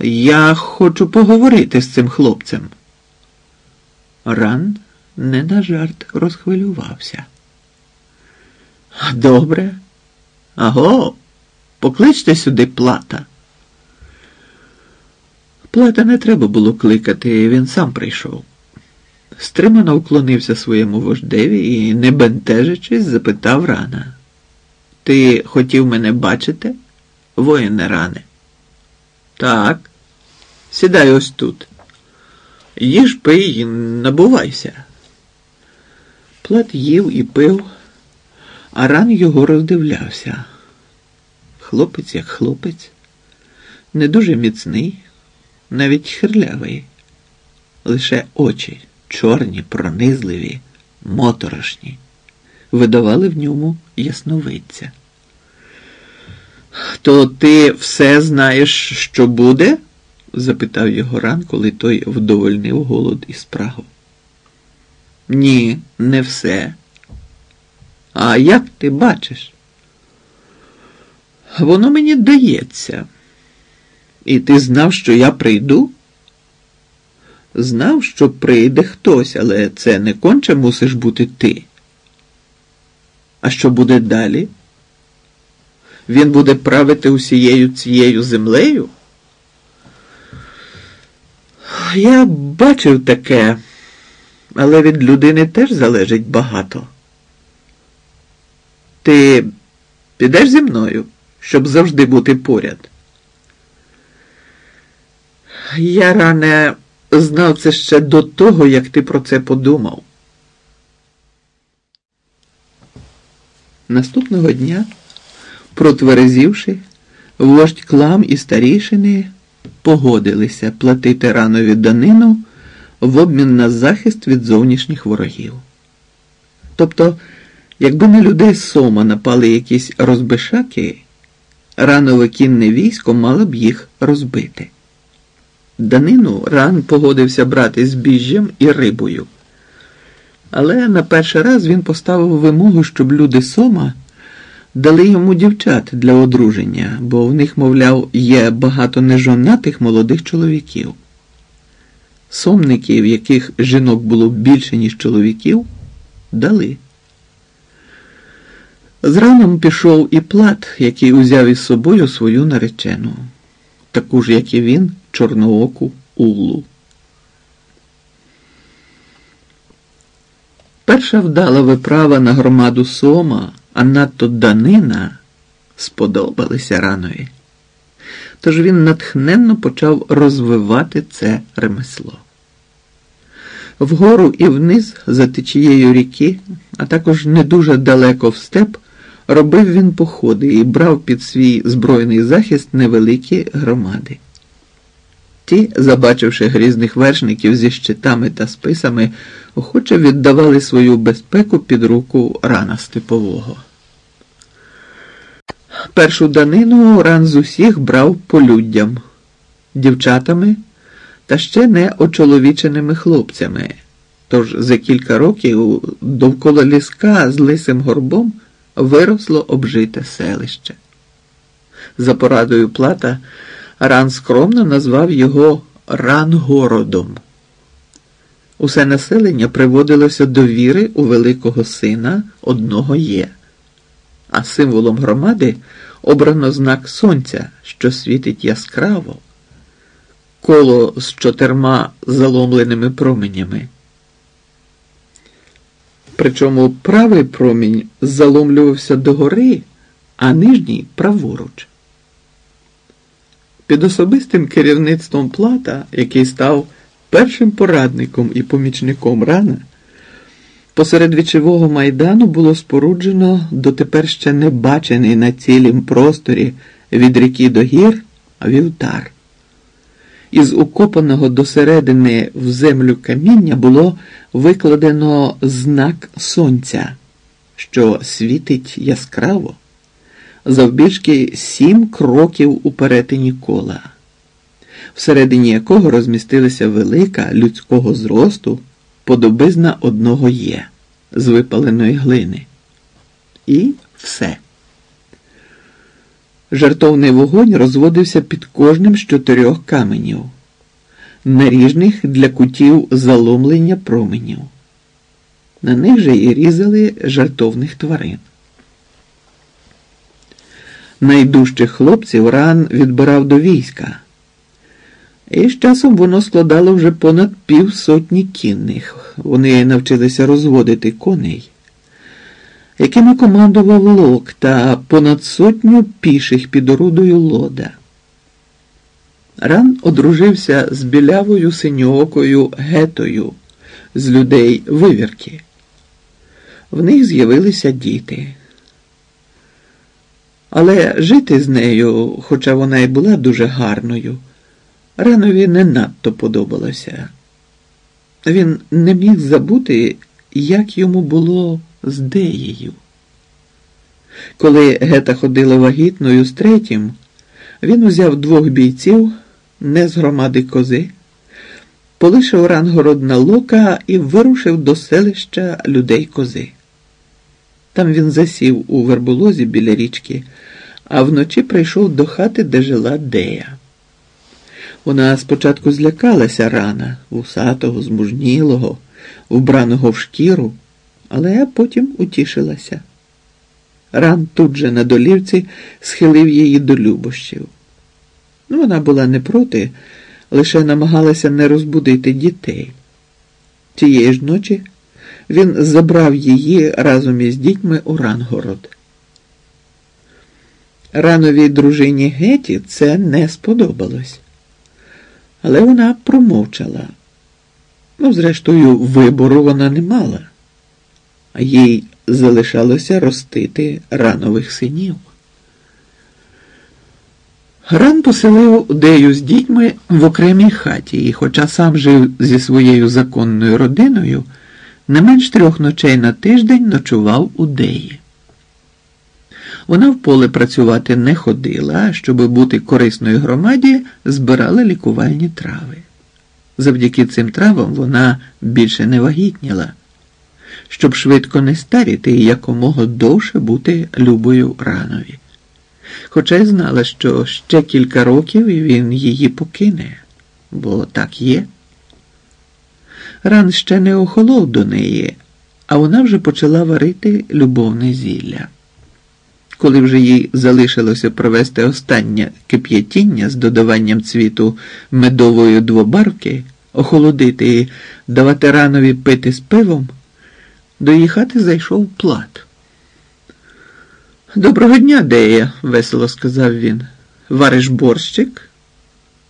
Я хочу поговорити з цим хлопцем. Ран не на жарт розхвилювався. Добре. Аго, покличте сюди плата. Плата не треба було кликати, він сам прийшов. Стримано вклонився своєму вождеві і, не бентежачись, запитав рана. Ти хотів мене бачити, воїне ране? Так. Сідай ось тут. Їж пий набувайся. Плат їв і пив, а ран його роздивлявся. Хлопець як хлопець, не дуже міцний, навіть хирлявий, лише очі чорні, пронизливі, моторошні, видавали в ньому ясновидця. То ти все знаєш, що буде? запитав його ран, коли той вдовольнив голод і спрагу. Ні, не все. А як ти бачиш? Воно мені дається. І ти знав, що я прийду? Знав, що прийде хтось, але це не конче мусиш бути ти. А що буде далі? Він буде правити усією цією землею? Я бачив таке, але від людини теж залежить багато. Ти підеш зі мною, щоб завжди бути поряд? Я ране знав це ще до того, як ти про це подумав. Наступного дня, протверезівши, вождь клам і старішини погодилися платити ранові данину в обмін на захист від зовнішніх ворогів. Тобто, якби на людей Сома напали якісь розбишаки, ранове кінне військо мало б їх розбити. Данину ран погодився брати збіжжям і рибою. Але на перший раз він поставив вимогу, щоб люди Сома дали йому дівчат для одруження, бо в них, мовляв, є багато нежонатих молодих чоловіків. Сомників, яких жінок було більше, ніж чоловіків, дали. З раном пішов і плат, який узяв із собою свою наречену, таку ж, як і він, чорнооку улу. Перша вдала виправа на громаду Сома а надто данина сподобалися ранові. Тож він натхненно почав розвивати це ремесло. Вгору і вниз за течією ріки, а також не дуже далеко в степ, робив він походи і брав під свій збройний захист невеликі громади. Ті, забачивши грізних вершників зі щитами та списами, охоче віддавали свою безпеку під руку рана степового. Першу данину ран з усіх брав полюддям, дівчатами та ще не очоловіченими хлопцями. Тож за кілька років довкола ліска з лисим горбом виросло обжите селище. За порадою плата. Ран скромно назвав його Рангородом. Усе населення приводилося до віри у великого сина одного є, а символом громади обрано знак сонця, що світить яскраво, коло з чотирма заломленими променями. Причому правий промінь заломлювався догори, а нижній праворуч. Під особистим керівництвом плата, який став першим порадником і помічником рана, посеред вічового майдану було споруджено дотепер ще не бачений на цілім просторі від ріки до гір вівтар. Із укопаного досередини в землю каміння було викладено знак сонця, що світить яскраво завбільшки сім кроків у перетині кола, всередині якого розмістилася велика людського зросту подобизна одного є з випаленої глини. І все. Жартовний вогонь розводився під кожним з чотирьох каменів, наріжних для кутів заломлення променів. На них же і різали жартовних тварин. Найдужчих хлопців ран відбирав до війська, і з часом воно складало вже понад півсотні кінних. Вони навчилися розводити коней якими командував Лок та понад сотню піших під орудою лода. Ран одружився з білявою синьоокою гетою з людей вивірки. В них з'явилися діти. Але жити з нею, хоча вона й була дуже гарною, ранові не надто подобалося. Він не міг забути, як йому було з Деєю. Коли Гета ходила вагітною з третім, він узяв двох бійців, не з громади кози, полишив рангородна лока і вирушив до селища людей кози. Там він засів у верболозі біля річки, а вночі прийшов до хати, де жила Дея. Вона спочатку злякалася рана, вусатого, змужнілого, вбраного в шкіру але потім утішилася. Ран тут же на долівці схилив її до любощів. Ну, Вона була не проти, лише намагалася не розбудити дітей. Тієї ж ночі він забрав її разом із дітьми у Рангород. Рановій дружині Геті це не сподобалось, але вона промовчала. Ну, зрештою, вибору вона не мала їй залишалося ростити ранових синів. Ран поселив Дею з дітьми в окремій хаті, і, хоча сам жив зі своєю законною родиною, не менш трьох ночей на тиждень ночував у Деї. Вона в поле працювати не ходила, а щоб бути корисною громаді, збирала лікувальні трави. Завдяки цим травам вона більше не вагітніла щоб швидко не старіти і якомога довше бути любою ранові. Хоча й знала, що ще кілька років він її покине, бо так є. Ран ще не охолов до неї, а вона вже почала варити любовне зілля. Коли вже їй залишилося провести останнє кип'ятіння з додаванням цвіту медової двобарки, охолодити і давати ранові пити з пивом. До її хати зайшов плат. Доброго дня, Дея, весело сказав він. Вариш борщик?